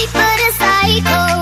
sweet but a psycho,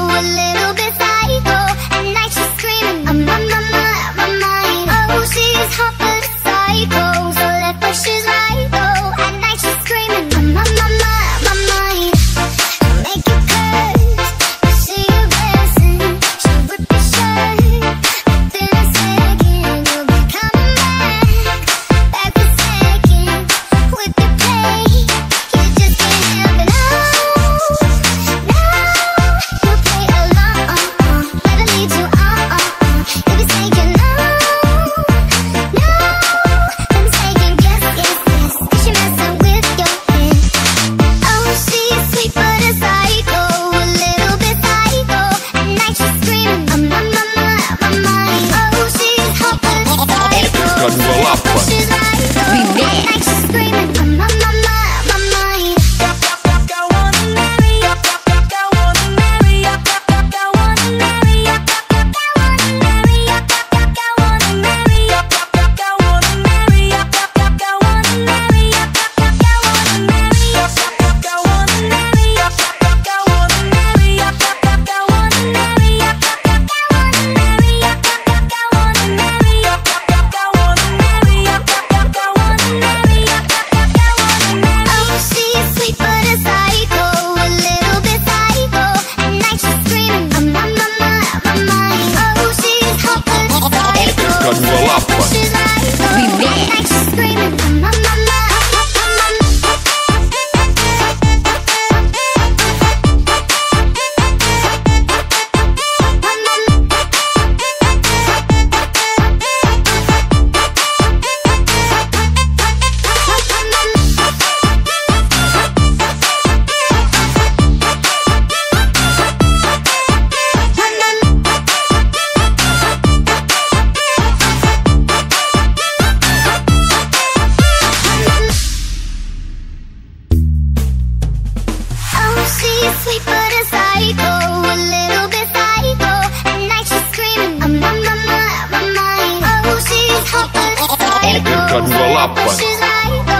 Lapa.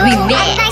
We met.